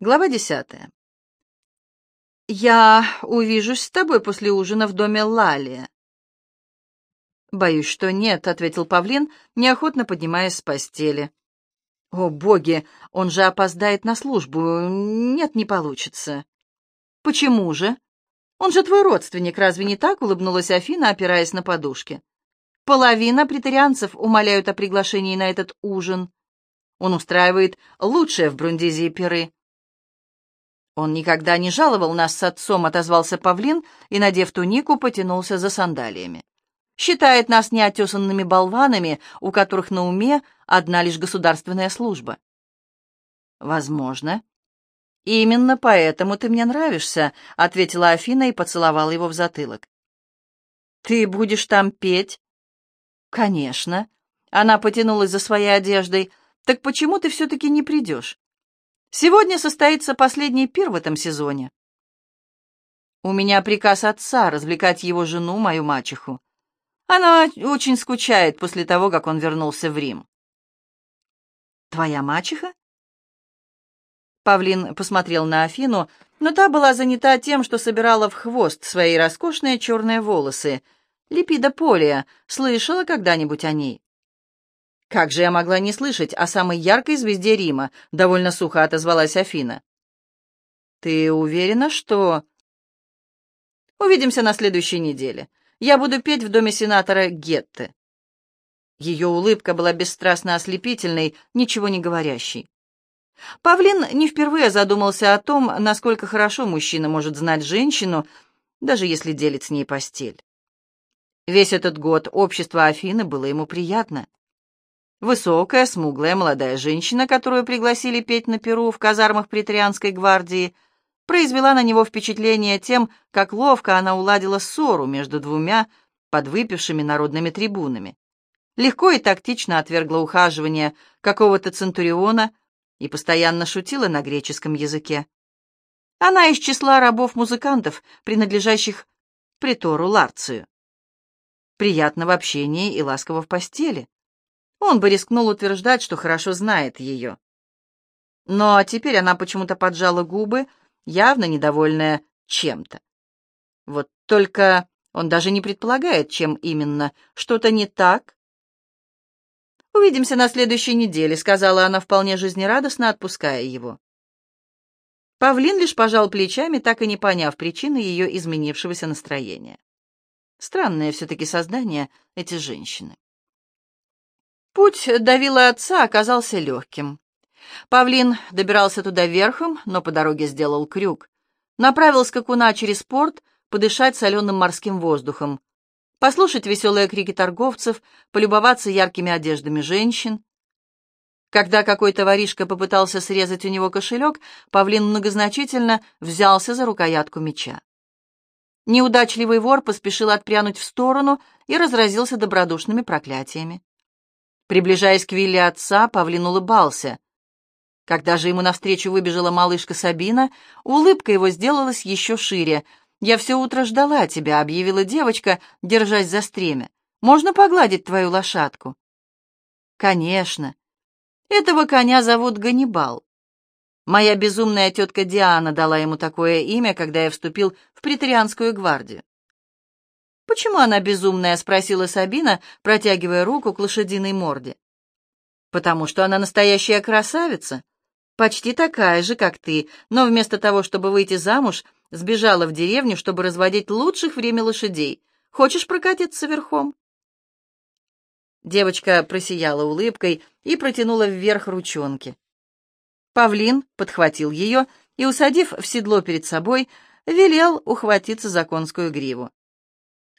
Глава десятая. «Я увижусь с тобой после ужина в доме Лалия». «Боюсь, что нет», — ответил Павлин, неохотно поднимаясь с постели. «О, боги, он же опоздает на службу. Нет, не получится». «Почему же? Он же твой родственник, разве не так?» — улыбнулась Афина, опираясь на подушки. «Половина претарианцев умоляют о приглашении на этот ужин. Он устраивает лучшее в Брундизии пиры». «Он никогда не жаловал нас с отцом», — отозвался павлин и, надев тунику, потянулся за сандалиями. «Считает нас неотесанными болванами, у которых на уме одна лишь государственная служба». «Возможно». «Именно поэтому ты мне нравишься», — ответила Афина и поцеловала его в затылок. «Ты будешь там петь?» «Конечно». Она потянулась за своей одеждой. «Так почему ты все-таки не придешь?» Сегодня состоится последний пир в этом сезоне. У меня приказ отца развлекать его жену, мою мачеху. Она очень скучает после того, как он вернулся в Рим. Твоя мачеха? Павлин посмотрел на Афину, но та была занята тем, что собирала в хвост свои роскошные черные волосы. Липида Полия, слышала когда-нибудь о ней? «Как же я могла не слышать о самой яркой звезде Рима?» — довольно сухо отозвалась Афина. «Ты уверена, что...» «Увидимся на следующей неделе. Я буду петь в доме сенатора Гетте». Ее улыбка была бесстрастно ослепительной, ничего не говорящей. Павлин не впервые задумался о том, насколько хорошо мужчина может знать женщину, даже если делит с ней постель. Весь этот год общество Афины было ему приятно. Высокая, смуглая молодая женщина, которую пригласили петь на Перу в казармах претарианской гвардии, произвела на него впечатление тем, как ловко она уладила ссору между двумя подвыпившими народными трибунами. Легко и тактично отвергла ухаживание какого-то центуриона и постоянно шутила на греческом языке. Она из числа рабов-музыкантов, принадлежащих притору Ларцию. Приятно в общении и ласково в постели. Он бы рискнул утверждать, что хорошо знает ее. Но теперь она почему-то поджала губы, явно недовольная чем-то. Вот только он даже не предполагает, чем именно. Что-то не так? «Увидимся на следующей неделе», — сказала она вполне жизнерадостно, отпуская его. Павлин лишь пожал плечами, так и не поняв причины ее изменившегося настроения. Странное все-таки создание эти женщины. Путь до виллы отца оказался легким. Павлин добирался туда верхом, но по дороге сделал крюк. Направил скакуна через порт подышать соленым морским воздухом, послушать веселые крики торговцев, полюбоваться яркими одеждами женщин. Когда какой-то воришка попытался срезать у него кошелек, Павлин многозначительно взялся за рукоятку меча. Неудачливый вор поспешил отпрянуть в сторону и разразился добродушными проклятиями. Приближаясь к вилле отца, Павлин улыбался. Когда же ему навстречу выбежала малышка Сабина, улыбка его сделалась еще шире. «Я все утро ждала тебя», — объявила девочка, держась за стремя. «Можно погладить твою лошадку?» «Конечно. Этого коня зовут Ганнибал. Моя безумная тетка Диана дала ему такое имя, когда я вступил в претарианскую гвардию. «Почему она безумная?» — спросила Сабина, протягивая руку к лошадиной морде. «Потому что она настоящая красавица, почти такая же, как ты, но вместо того, чтобы выйти замуж, сбежала в деревню, чтобы разводить лучших время лошадей. Хочешь прокатиться верхом?» Девочка просияла улыбкой и протянула вверх ручонки. Павлин подхватил ее и, усадив в седло перед собой, велел ухватиться за конскую гриву.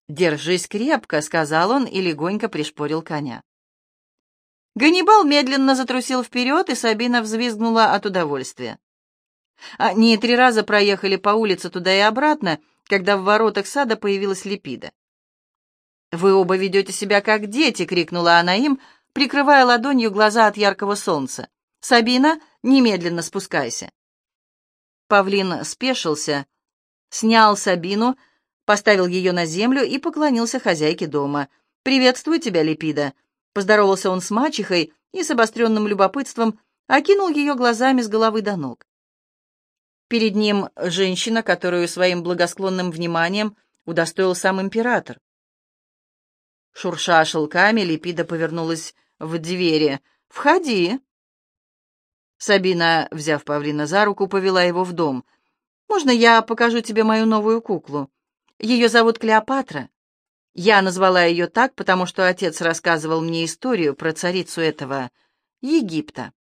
«Держись крепко», — сказал он и легонько пришпорил коня. Ганнибал медленно затрусил вперед, и Сабина взвизгнула от удовольствия. Они три раза проехали по улице туда и обратно, когда в воротах сада появилась Липида. «Вы оба ведете себя как дети!» — крикнула она им, прикрывая ладонью глаза от яркого солнца. «Сабина, немедленно спускайся!» Павлин спешился, снял Сабину, поставил ее на землю и поклонился хозяйке дома. «Приветствую тебя, Липида!» Поздоровался он с мачехой и с обостренным любопытством окинул ее глазами с головы до ног. Перед ним женщина, которую своим благосклонным вниманием удостоил сам император. Шурша шелками, Липида повернулась в двери. «Входи!» Сабина, взяв павлина за руку, повела его в дом. «Можно я покажу тебе мою новую куклу? Ее зовут Клеопатра. Я назвала ее так, потому что отец рассказывал мне историю про царицу этого Египта».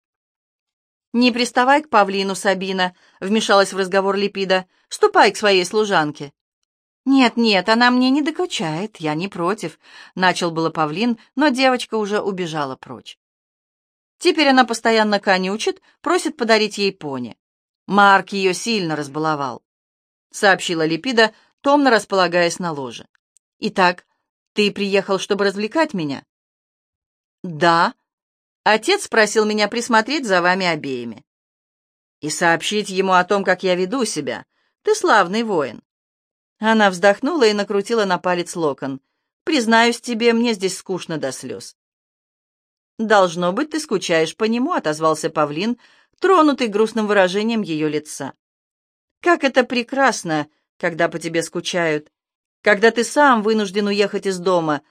«Не приставай к павлину, Сабина», — вмешалась в разговор Липида. «Ступай к своей служанке». «Нет, нет, она мне не докучает, я не против», — начал было павлин, но девочка уже убежала прочь. Теперь она постоянно конючит, просит подарить ей пони. Марк ее сильно разбаловал, — сообщила Липида, томно располагаясь на ложе. «Итак, ты приехал, чтобы развлекать меня?» «Да», Отец просил меня присмотреть за вами обеими и сообщить ему о том, как я веду себя. Ты славный воин. Она вздохнула и накрутила на палец локон. Признаюсь тебе, мне здесь скучно до слез. «Должно быть, ты скучаешь по нему», — отозвался павлин, тронутый грустным выражением ее лица. «Как это прекрасно, когда по тебе скучают, когда ты сам вынужден уехать из дома,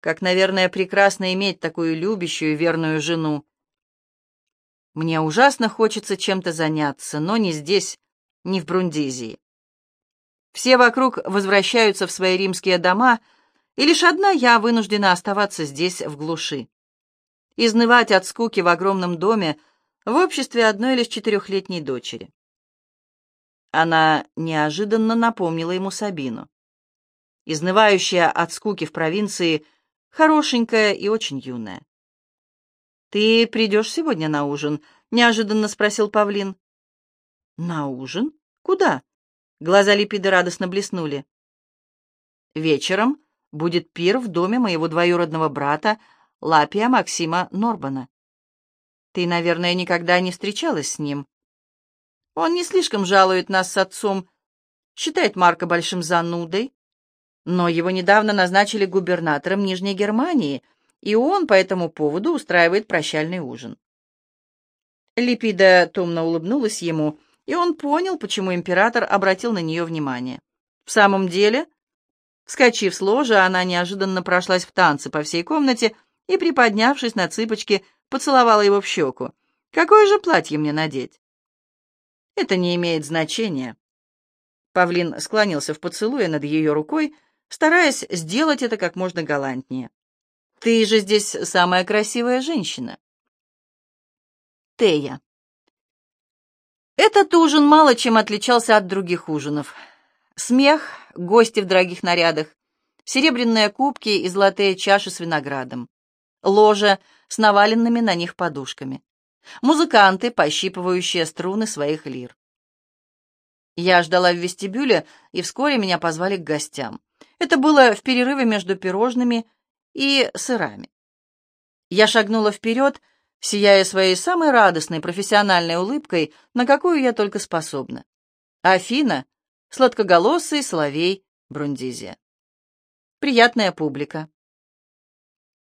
как, наверное, прекрасно иметь такую любящую верную жену. Мне ужасно хочется чем-то заняться, но не здесь, не в Брундизии. Все вокруг возвращаются в свои римские дома, и лишь одна я вынуждена оставаться здесь, в глуши. Изнывать от скуки в огромном доме в обществе одной лишь четырехлетней дочери. Она неожиданно напомнила ему Сабину. Изнывающая от скуки в провинции – хорошенькая и очень юная. «Ты придешь сегодня на ужин?» — неожиданно спросил Павлин. «На ужин? Куда?» Глаза Липиды радостно блеснули. «Вечером будет пир в доме моего двоюродного брата Лапия Максима Норбана. Ты, наверное, никогда не встречалась с ним. Он не слишком жалует нас с отцом, считает Марка большим занудой, но его недавно назначили губернатором Нижней Германии, и он по этому поводу устраивает прощальный ужин. Липида томно улыбнулась ему, и он понял, почему император обратил на нее внимание. В самом деле, вскочив с ложа, она неожиданно прошлась в танцы по всей комнате и, приподнявшись на цыпочки, поцеловала его в щеку. «Какое же платье мне надеть?» «Это не имеет значения». Павлин склонился в поцелуе над ее рукой, стараясь сделать это как можно галантнее. «Ты же здесь самая красивая женщина». Тея. Этот ужин мало чем отличался от других ужинов. Смех, гости в дорогих нарядах, серебряные кубки и золотые чаши с виноградом, ложа с наваленными на них подушками, музыканты, пощипывающие струны своих лир. Я ждала в вестибюле, и вскоре меня позвали к гостям. Это было в перерыве между пирожными и сырами. Я шагнула вперед, сияя своей самой радостной профессиональной улыбкой, на какую я только способна. Афина, сладкоголосый соловей Брундизия. Приятная публика.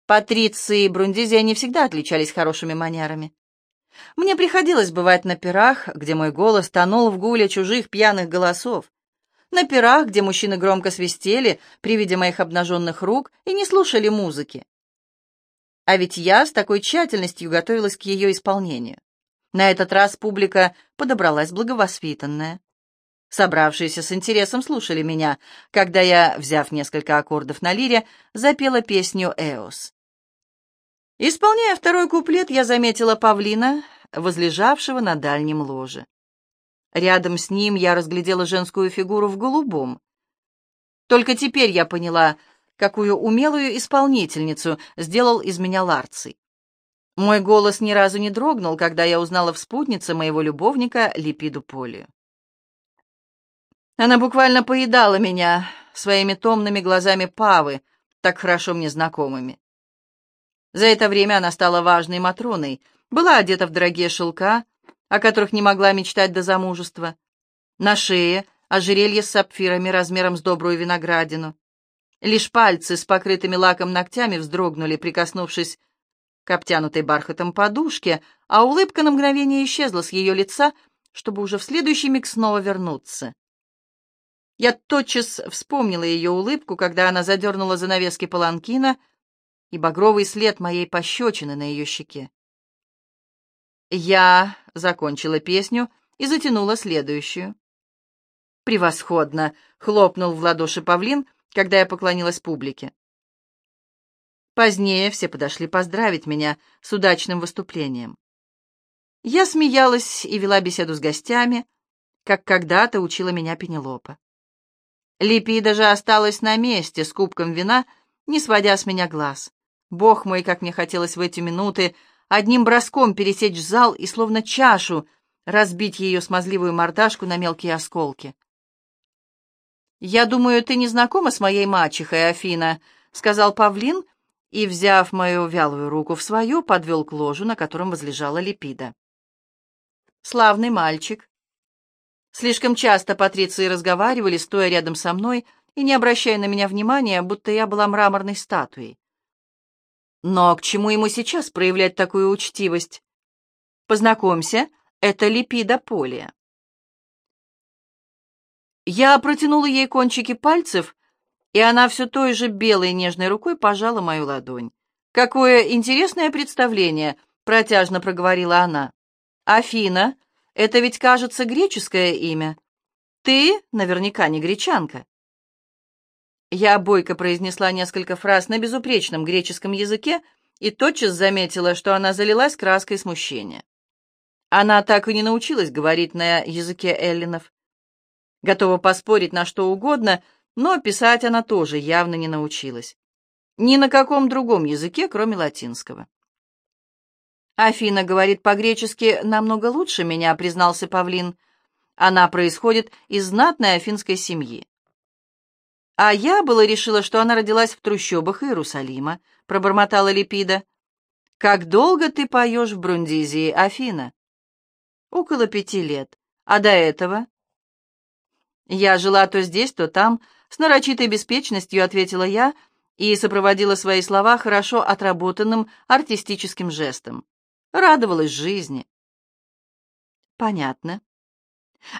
Патриции и Брундизия не всегда отличались хорошими манерами. Мне приходилось бывать на пирах, где мой голос тонул в гуле чужих пьяных голосов, на пирах, где мужчины громко свистели при виде моих обнаженных рук и не слушали музыки. А ведь я с такой тщательностью готовилась к ее исполнению. На этот раз публика подобралась благовоспитанная. Собравшиеся с интересом слушали меня, когда я, взяв несколько аккордов на лире, запела песню «Эос». Исполняя второй куплет, я заметила павлина, возлежавшего на дальнем ложе. Рядом с ним я разглядела женскую фигуру в голубом. Только теперь я поняла, какую умелую исполнительницу сделал из меня Ларций. Мой голос ни разу не дрогнул, когда я узнала в спутнице моего любовника Липиду Полию. Она буквально поедала меня своими томными глазами Павы, так хорошо мне знакомыми. За это время она стала важной Матроной, была одета в дорогие шелка, о которых не могла мечтать до замужества. На шее ожерелье с сапфирами размером с добрую виноградину. Лишь пальцы с покрытыми лаком ногтями вздрогнули, прикоснувшись к обтянутой бархатом подушке, а улыбка на мгновение исчезла с ее лица, чтобы уже в следующий миг снова вернуться. Я тотчас вспомнила ее улыбку, когда она задернула занавески паланкина и багровый след моей пощечины на ее щеке. Я закончила песню и затянула следующую. «Превосходно!» — хлопнул в ладоши павлин, когда я поклонилась публике. Позднее все подошли поздравить меня с удачным выступлением. Я смеялась и вела беседу с гостями, как когда-то учила меня Пенелопа. Липи даже осталась на месте с кубком вина, не сводя с меня глаз. Бог мой, как мне хотелось в эти минуты одним броском пересечь зал и словно чашу разбить ее смазливую мордашку на мелкие осколки. «Я думаю, ты не знакома с моей мачехой, Афина», — сказал Павлин, и, взяв мою вялую руку в свою, подвел к ложу, на котором возлежала Липида. «Славный мальчик. Слишком часто патриции разговаривали, стоя рядом со мной и не обращая на меня внимания, будто я была мраморной статуей. Но к чему ему сейчас проявлять такую учтивость? Познакомься, это Липида Полия. Я протянула ей кончики пальцев, и она все той же белой нежной рукой пожала мою ладонь. «Какое интересное представление!» — протяжно проговорила она. «Афина это ведь, кажется, греческое имя. Ты наверняка не гречанка. Я бойко произнесла несколько фраз на безупречном греческом языке и тотчас заметила, что она залилась краской смущения. Она так и не научилась говорить на языке эллинов. Готова поспорить на что угодно, но писать она тоже явно не научилась. Ни на каком другом языке, кроме латинского. «Афина говорит по-гречески намного лучше меня», — признался Павлин. «Она происходит из знатной афинской семьи». «А я было решила, что она родилась в трущобах Иерусалима», — пробормотала Липида. «Как долго ты поешь в Брундизии, Афина?» «Около пяти лет. А до этого?» «Я жила то здесь, то там», — с нарочитой беспечностью ответила я и сопроводила свои слова хорошо отработанным артистическим жестом радовалась жизни. Понятно.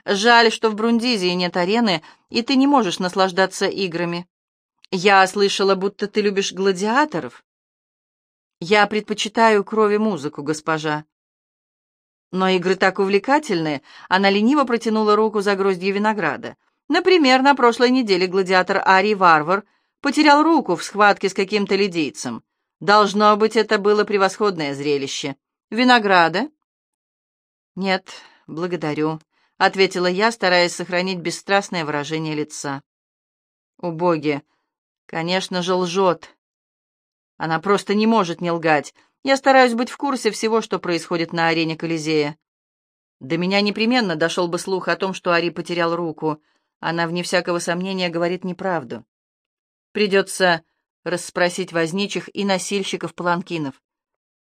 Жаль, что в Брундизии нет арены, и ты не можешь наслаждаться играми. Я слышала, будто ты любишь гладиаторов. Я предпочитаю крови музыку, госпожа. Но игры так увлекательны, она лениво протянула руку за гроздья винограда. Например, на прошлой неделе гладиатор Арий Варвар потерял руку в схватке с каким-то лидийцем. Должно быть, это было превосходное зрелище. Винограда?» «Нет, благодарю», — ответила я, стараясь сохранить бесстрастное выражение лица. «Убоги! Конечно же, лжет. Она просто не может не лгать. Я стараюсь быть в курсе всего, что происходит на арене Колизея. До меня непременно дошел бы слух о том, что Ари потерял руку. Она, вне всякого сомнения, говорит неправду. Придется расспросить возничих и носильщиков паланкинов.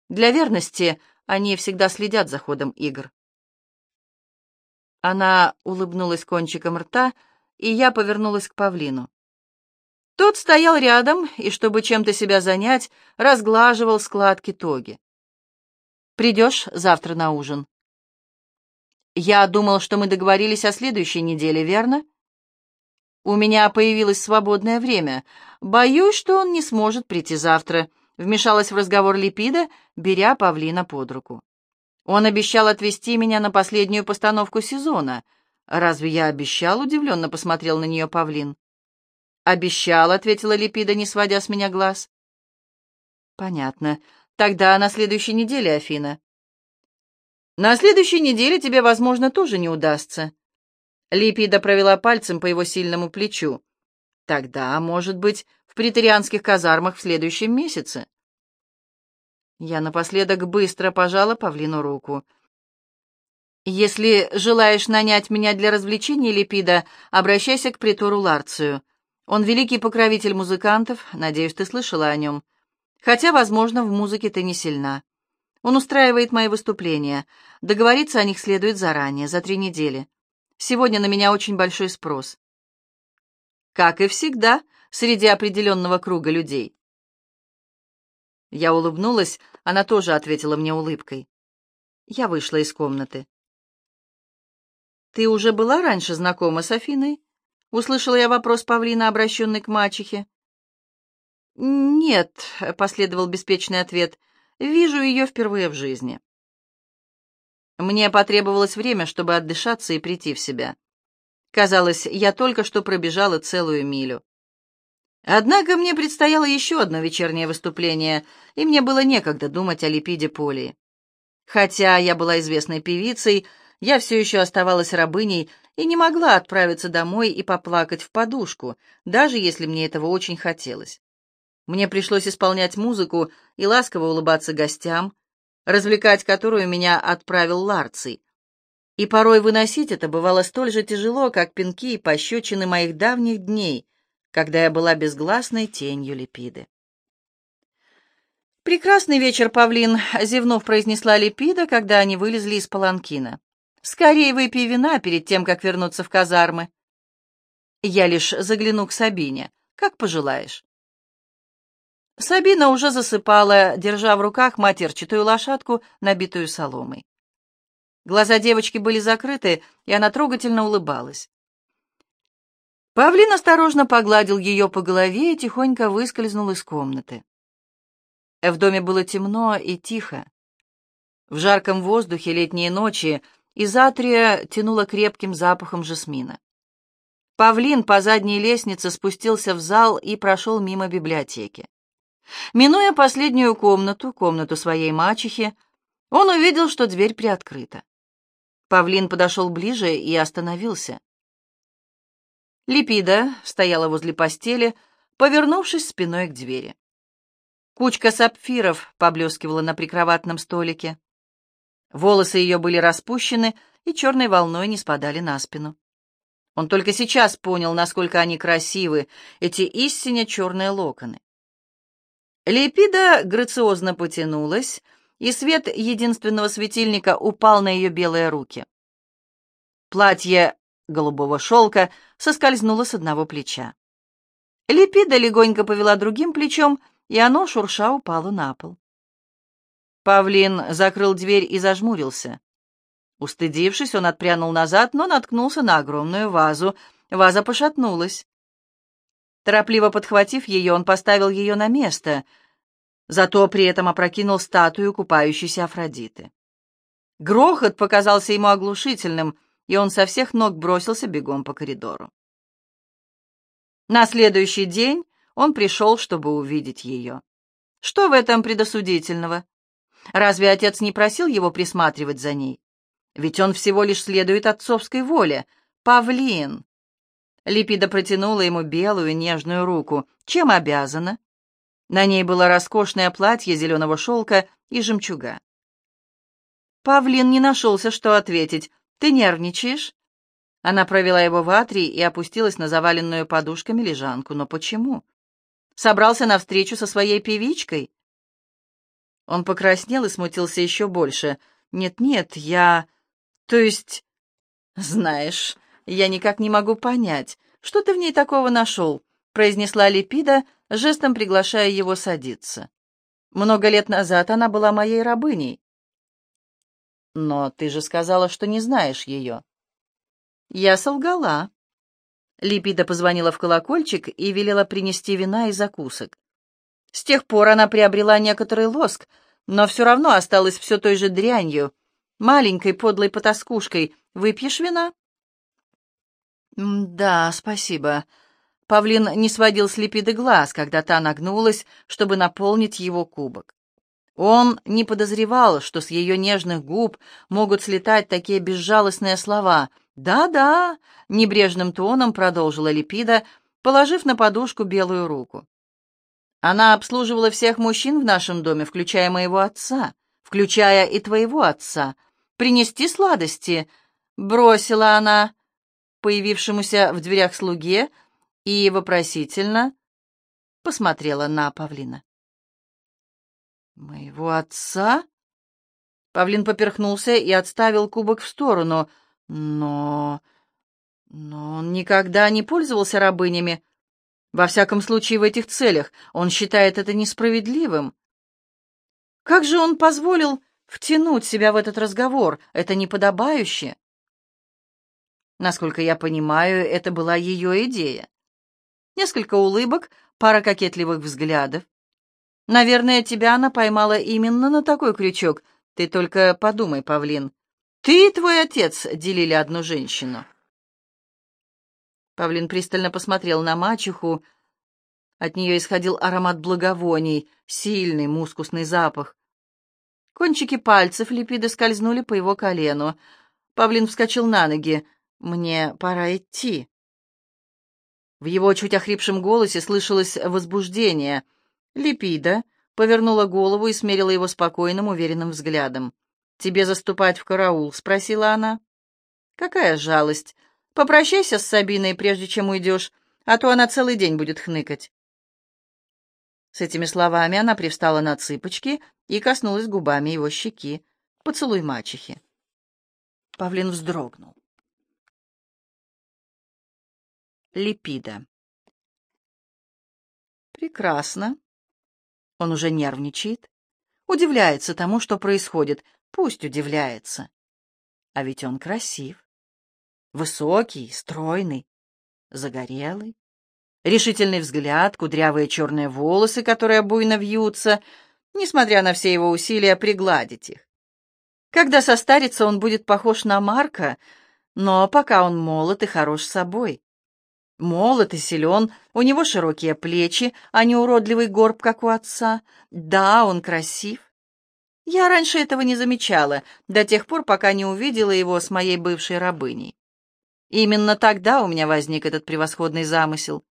Для верности они всегда следят за ходом игр. Она улыбнулась кончиком рта, и я повернулась к павлину. Тот стоял рядом и, чтобы чем-то себя занять, разглаживал складки тоги. «Придешь завтра на ужин?» «Я думал, что мы договорились о следующей неделе, верно?» «У меня появилось свободное время. Боюсь, что он не сможет прийти завтра», Вмешалась в разговор Липида, беря павлина под руку. Он обещал отвезти меня на последнюю постановку сезона. Разве я обещал? Удивленно посмотрел на нее павлин. «Обещал», — ответила Липида, не сводя с меня глаз. «Понятно. Тогда на следующей неделе, Афина». «На следующей неделе тебе, возможно, тоже не удастся». Липида провела пальцем по его сильному плечу. «Тогда, может быть, в претерианских казармах в следующем месяце. Я напоследок быстро пожала павлину руку. «Если желаешь нанять меня для развлечений, Липида, обращайся к притору Ларцию. Он великий покровитель музыкантов, надеюсь, ты слышала о нем. Хотя, возможно, в музыке ты не сильна. Он устраивает мои выступления. Договориться о них следует заранее, за три недели. Сегодня на меня очень большой спрос». «Как и всегда», среди определенного круга людей. Я улыбнулась, она тоже ответила мне улыбкой. Я вышла из комнаты. «Ты уже была раньше знакома с Афиной?» — услышала я вопрос павлина, обращенный к мачехе. «Нет», — последовал беспечный ответ, — «вижу ее впервые в жизни». Мне потребовалось время, чтобы отдышаться и прийти в себя. Казалось, я только что пробежала целую милю. Однако мне предстояло еще одно вечернее выступление, и мне было некогда думать о Липиде Полии. Хотя я была известной певицей, я все еще оставалась рабыней и не могла отправиться домой и поплакать в подушку, даже если мне этого очень хотелось. Мне пришлось исполнять музыку и ласково улыбаться гостям, развлекать которую меня отправил Ларций. И порой выносить это бывало столь же тяжело, как пинки и пощечины моих давних дней, когда я была безгласной тенью Липиды. «Прекрасный вечер, павлин», — зевнув, произнесла Липида, когда они вылезли из паланкина. «Скорее выпей вина перед тем, как вернуться в казармы». «Я лишь загляну к Сабине. Как пожелаешь». Сабина уже засыпала, держа в руках матерчатую лошадку, набитую соломой. Глаза девочки были закрыты, и она трогательно улыбалась. Павлин осторожно погладил ее по голове и тихонько выскользнул из комнаты. В доме было темно и тихо. В жарком воздухе летние ночи из атрия тянуло крепким запахом жасмина. Павлин по задней лестнице спустился в зал и прошел мимо библиотеки. Минуя последнюю комнату, комнату своей мачехи, он увидел, что дверь приоткрыта. Павлин подошел ближе и остановился. Липида стояла возле постели, повернувшись спиной к двери. Кучка сапфиров поблескивала на прикроватном столике. Волосы ее были распущены и черной волной не спадали на спину. Он только сейчас понял, насколько они красивы, эти истинно черные локоны. Лепида грациозно потянулась, и свет единственного светильника упал на ее белые руки. Платье голубого шелка соскользнуло с одного плеча. Лепида легонько повела другим плечом, и оно, шурша, упало на пол. Павлин закрыл дверь и зажмурился. Устыдившись, он отпрянул назад, но наткнулся на огромную вазу. Ваза пошатнулась. Торопливо подхватив ее, он поставил ее на место, зато при этом опрокинул статую купающейся Афродиты. Грохот показался ему оглушительным, и он со всех ног бросился бегом по коридору. На следующий день он пришел, чтобы увидеть ее. Что в этом предосудительного? Разве отец не просил его присматривать за ней? Ведь он всего лишь следует отцовской воле. Павлин! Липида протянула ему белую нежную руку. Чем обязана? На ней было роскошное платье зеленого шелка и жемчуга. Павлин не нашелся, что ответить. «Ты нервничаешь?» Она провела его в атрий и опустилась на заваленную подушками лежанку. Но почему? Собрался на встречу со своей певичкой? Он покраснел и смутился еще больше. «Нет-нет, я... То есть... Знаешь, я никак не могу понять, что ты в ней такого нашел?» произнесла Липида, жестом приглашая его садиться. «Много лет назад она была моей рабыней». «Но ты же сказала, что не знаешь ее». «Я солгала». Липида позвонила в колокольчик и велела принести вина и закусок. С тех пор она приобрела некоторый лоск, но все равно осталась все той же дрянью, маленькой подлой потаскушкой. Выпьешь вина? «Да, спасибо». Павлин не сводил с Липиды глаз, когда та нагнулась, чтобы наполнить его кубок. Он не подозревал, что с ее нежных губ могут слетать такие безжалостные слова. «Да-да», — небрежным тоном продолжила Липида, положив на подушку белую руку. Она обслуживала всех мужчин в нашем доме, включая моего отца, включая и твоего отца. Принести сладости, бросила она появившемуся в дверях слуге и вопросительно посмотрела на павлина. «Моего отца?» Павлин поперхнулся и отставил кубок в сторону. «Но... но он никогда не пользовался рабынями. Во всяком случае, в этих целях. Он считает это несправедливым. Как же он позволил втянуть себя в этот разговор? Это неподобающе». Насколько я понимаю, это была ее идея. Несколько улыбок, пара кокетливых взглядов. Наверное, тебя она поймала именно на такой крючок. Ты только подумай, Павлин. Ты и твой отец делили одну женщину. Павлин пристально посмотрел на мачеху. От нее исходил аромат благовоний, сильный мускусный запах. Кончики пальцев Липида скользнули по его колену. Павлин вскочил на ноги. «Мне пора идти». В его чуть охрипшем голосе слышалось возбуждение. Липида повернула голову и смерила его спокойным, уверенным взглядом. «Тебе заступать в караул?» — спросила она. «Какая жалость. Попрощайся с Сабиной, прежде чем уйдешь, а то она целый день будет хныкать». С этими словами она привстала на цыпочки и коснулась губами его щеки. «Поцелуй мачехи». Павлин вздрогнул. Липида. Прекрасно. Он уже нервничает, удивляется тому, что происходит. Пусть удивляется. А ведь он красив. Высокий, стройный, загорелый. Решительный взгляд, кудрявые черные волосы, которые буйно вьются, несмотря на все его усилия пригладить их. Когда состарится, он будет похож на Марка, но пока он молод и хорош собой. Молод и силен, у него широкие плечи, а не уродливый горб, как у отца. Да, он красив. Я раньше этого не замечала, до тех пор, пока не увидела его с моей бывшей рабыней. Именно тогда у меня возник этот превосходный замысел.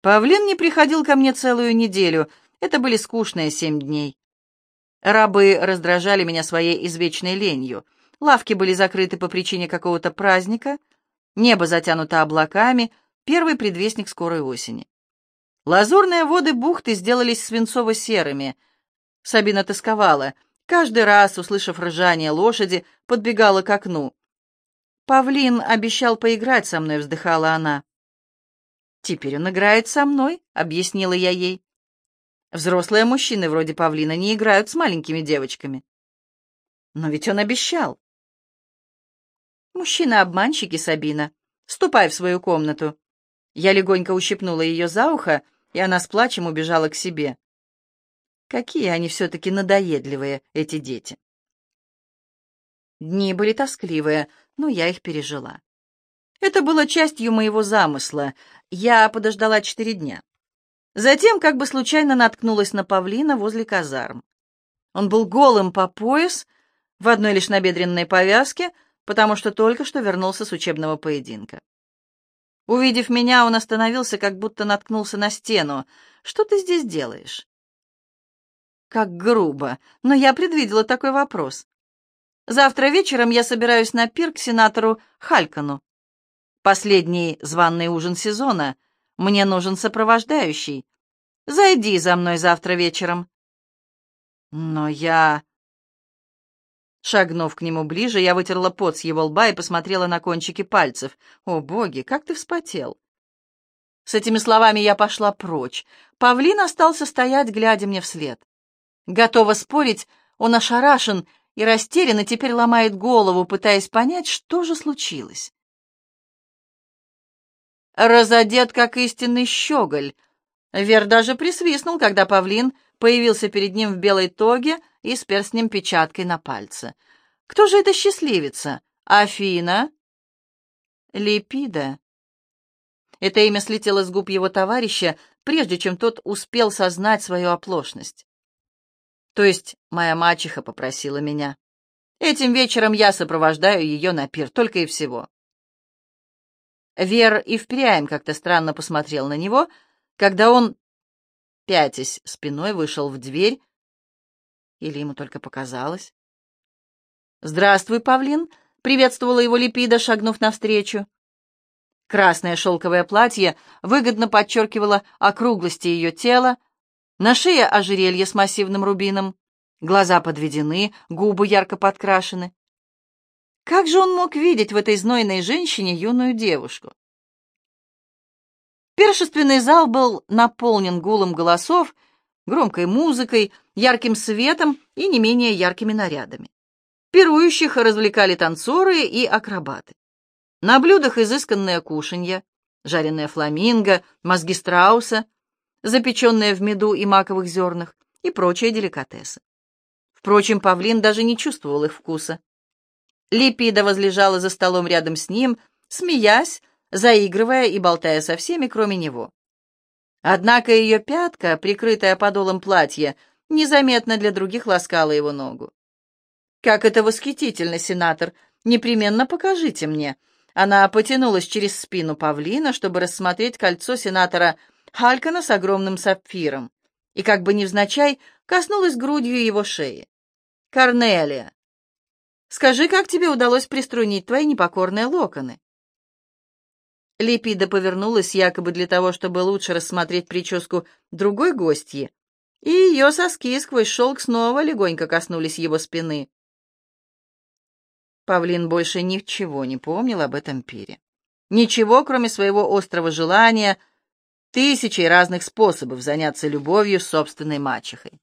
Павлин не приходил ко мне целую неделю, это были скучные семь дней. Рабы раздражали меня своей извечной ленью. Лавки были закрыты по причине какого-то праздника — Небо затянуто облаками, первый предвестник скорой осени. Лазурные воды бухты сделались свинцово-серыми. Сабина тосковала. Каждый раз, услышав ржание лошади, подбегала к окну. «Павлин обещал поиграть со мной», — вздыхала она. «Теперь он играет со мной», — объяснила я ей. «Взрослые мужчины вроде Павлина не играют с маленькими девочками». «Но ведь он обещал». «Мужчины-обманщики, Сабина. Ступай в свою комнату». Я легонько ущипнула ее за ухо, и она с плачем убежала к себе. Какие они все-таки надоедливые, эти дети. Дни были тоскливые, но я их пережила. Это было частью моего замысла. Я подождала четыре дня. Затем как бы случайно наткнулась на павлина возле казарм. Он был голым по пояс, в одной лишь набедренной повязке — потому что только что вернулся с учебного поединка. Увидев меня, он остановился, как будто наткнулся на стену. «Что ты здесь делаешь?» Как грубо, но я предвидела такой вопрос. Завтра вечером я собираюсь на пир к сенатору Халькану. Последний званный ужин сезона. Мне нужен сопровождающий. Зайди за мной завтра вечером. Но я... Шагнув к нему ближе, я вытерла пот с его лба и посмотрела на кончики пальцев. «О, боги, как ты вспотел!» С этими словами я пошла прочь. Павлин остался стоять, глядя мне вслед. Готова спорить, он ошарашен и растерян, и теперь ломает голову, пытаясь понять, что же случилось. Разодет, как истинный щеголь. Вер даже присвистнул, когда павлин появился перед ним в белой тоге и с перстнем-печаткой на пальце. «Кто же это счастливица? Афина?» «Липида». Это имя слетело с губ его товарища, прежде чем тот успел сознать свою оплошность. То есть моя мачеха попросила меня. Этим вечером я сопровождаю ее на пир, только и всего. Вер и впрямь как-то странно посмотрел на него, когда он пятясь спиной, вышел в дверь. Или ему только показалось? «Здравствуй, Павлин!» — приветствовала его Липида, шагнув навстречу. Красное шелковое платье выгодно подчеркивало округлости ее тела, на шее ожерелье с массивным рубином, глаза подведены, губы ярко подкрашены. Как же он мог видеть в этой знойной женщине юную девушку? Пиршественный зал был наполнен гулом голосов, громкой музыкой, ярким светом и не менее яркими нарядами. Пирующих развлекали танцоры и акробаты. На блюдах изысканное кушанье, жареное фламинго, мозги страуса, запеченные в меду и маковых зернах и прочие деликатесы. Впрочем, павлин даже не чувствовал их вкуса. Липида возлежала за столом рядом с ним, смеясь, заигрывая и болтая со всеми, кроме него. Однако ее пятка, прикрытая подолом платья, незаметно для других ласкала его ногу. «Как это восхитительно, сенатор! Непременно покажите мне!» Она потянулась через спину павлина, чтобы рассмотреть кольцо сенатора Халькана с огромным сапфиром, и как бы невзначай коснулась грудью его шеи. «Корнелия, скажи, как тебе удалось приструнить твои непокорные локоны?» Липида повернулась якобы для того, чтобы лучше рассмотреть прическу другой гостьи, и ее соски сквозь шелк снова легонько коснулись его спины. Павлин больше ничего не помнил об этом пире. Ничего, кроме своего острого желания, тысячи разных способов заняться любовью с собственной мачехой.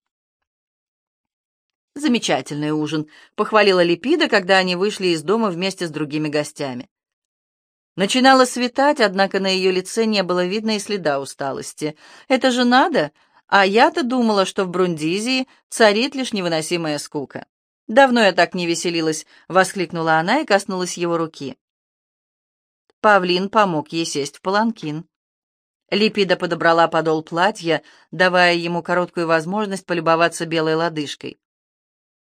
«Замечательный ужин», — похвалила Липида, когда они вышли из дома вместе с другими гостями. Начинало светать, однако на ее лице не было видно и следа усталости. «Это же надо!» А я-то думала, что в Брундизии царит лишь невыносимая скука. «Давно я так не веселилась!» — воскликнула она и коснулась его руки. Павлин помог ей сесть в паланкин. Липида подобрала подол платья, давая ему короткую возможность полюбоваться белой лодыжкой.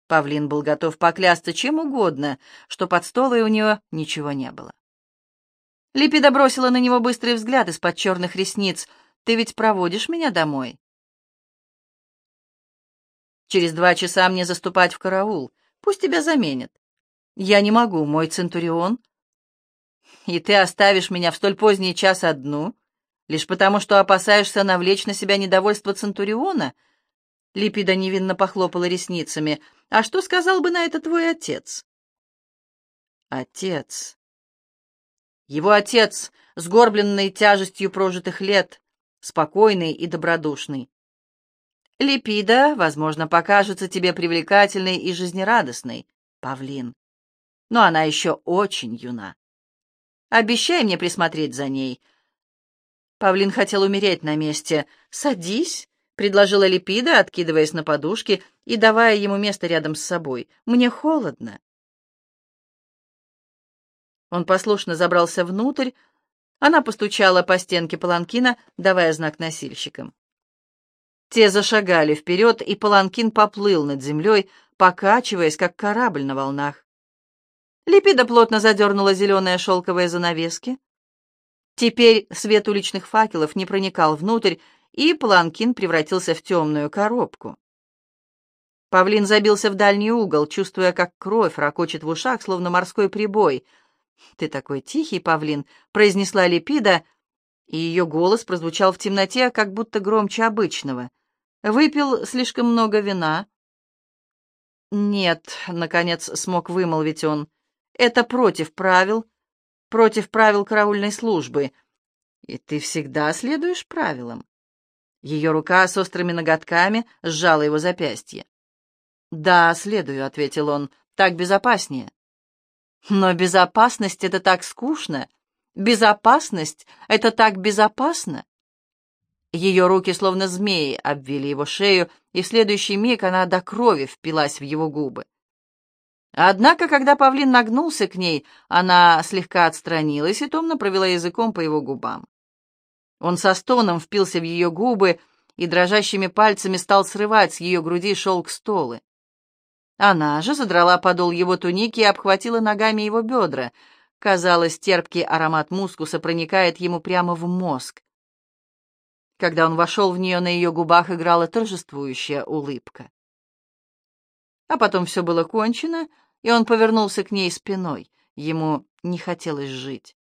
Павлин был готов поклясться чем угодно, что под столой у нее ничего не было. Липида бросила на него быстрый взгляд из-под черных ресниц. «Ты ведь проводишь меня домой?» Через два часа мне заступать в караул. Пусть тебя заменят. Я не могу, мой Центурион. И ты оставишь меня в столь поздний час одну, лишь потому, что опасаешься навлечь на себя недовольство Центуриона? Липида невинно похлопала ресницами. А что сказал бы на это твой отец? Отец. Его отец, сгорбленный тяжестью прожитых лет, спокойный и добродушный. Липида, возможно, покажется тебе привлекательной и жизнерадостной, павлин. Но она еще очень юна. Обещай мне присмотреть за ней. Павлин хотел умереть на месте. «Садись», — предложила Липида, откидываясь на подушки и давая ему место рядом с собой. «Мне холодно». Он послушно забрался внутрь. Она постучала по стенке паланкина, давая знак носильщикам. Те зашагали вперед, и паланкин поплыл над землей, покачиваясь, как корабль на волнах. Липида плотно задернула зеленые шелковые занавески. Теперь свет уличных факелов не проникал внутрь, и паланкин превратился в темную коробку. Павлин забился в дальний угол, чувствуя, как кровь ракочет в ушах, словно морской прибой. «Ты такой тихий, Павлин», — произнесла Липида, и ее голос прозвучал в темноте, как будто громче обычного. «Выпил слишком много вина?» «Нет», — наконец смог вымолвить он, — «это против правил, против правил караульной службы. И ты всегда следуешь правилам». Ее рука с острыми ноготками сжала его запястье. «Да, следую», — ответил он, — «так безопаснее». «Но безопасность — это так скучно», Безопасность — это так безопасно. Ее руки, словно змеи, обвили его шею, и в следующий миг она до крови впилась в его губы. Однако, когда павлин нагнулся к ней, она слегка отстранилась и томно провела языком по его губам. Он со стоном впился в ее губы и дрожащими пальцами стал срывать с ее груди шелк столы. Она же задрала подол его туники и обхватила ногами его бедра — Казалось, терпкий аромат мускуса проникает ему прямо в мозг. Когда он вошел в нее, на ее губах играла торжествующая улыбка. А потом все было кончено, и он повернулся к ней спиной. Ему не хотелось жить.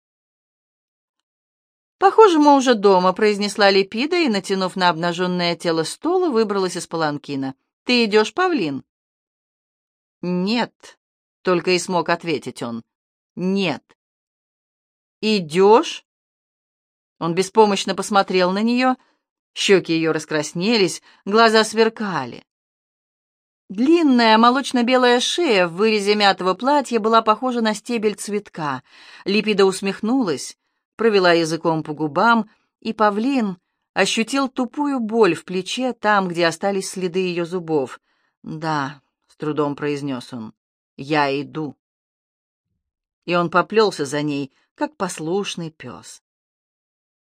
«Похоже, мы уже дома», — произнесла Липида и, натянув на обнаженное тело стула, выбралась из паланкина. «Ты идешь, павлин?» «Нет», — только и смог ответить он. «Нет». «Идешь?» Он беспомощно посмотрел на нее, щеки ее раскраснелись, глаза сверкали. Длинная молочно-белая шея в вырезе мятого платья была похожа на стебель цветка. Липида усмехнулась, провела языком по губам, и павлин ощутил тупую боль в плече там, где остались следы ее зубов. «Да», — трудом произнес он, — «я иду». И он поплелся за ней, как послушный пес.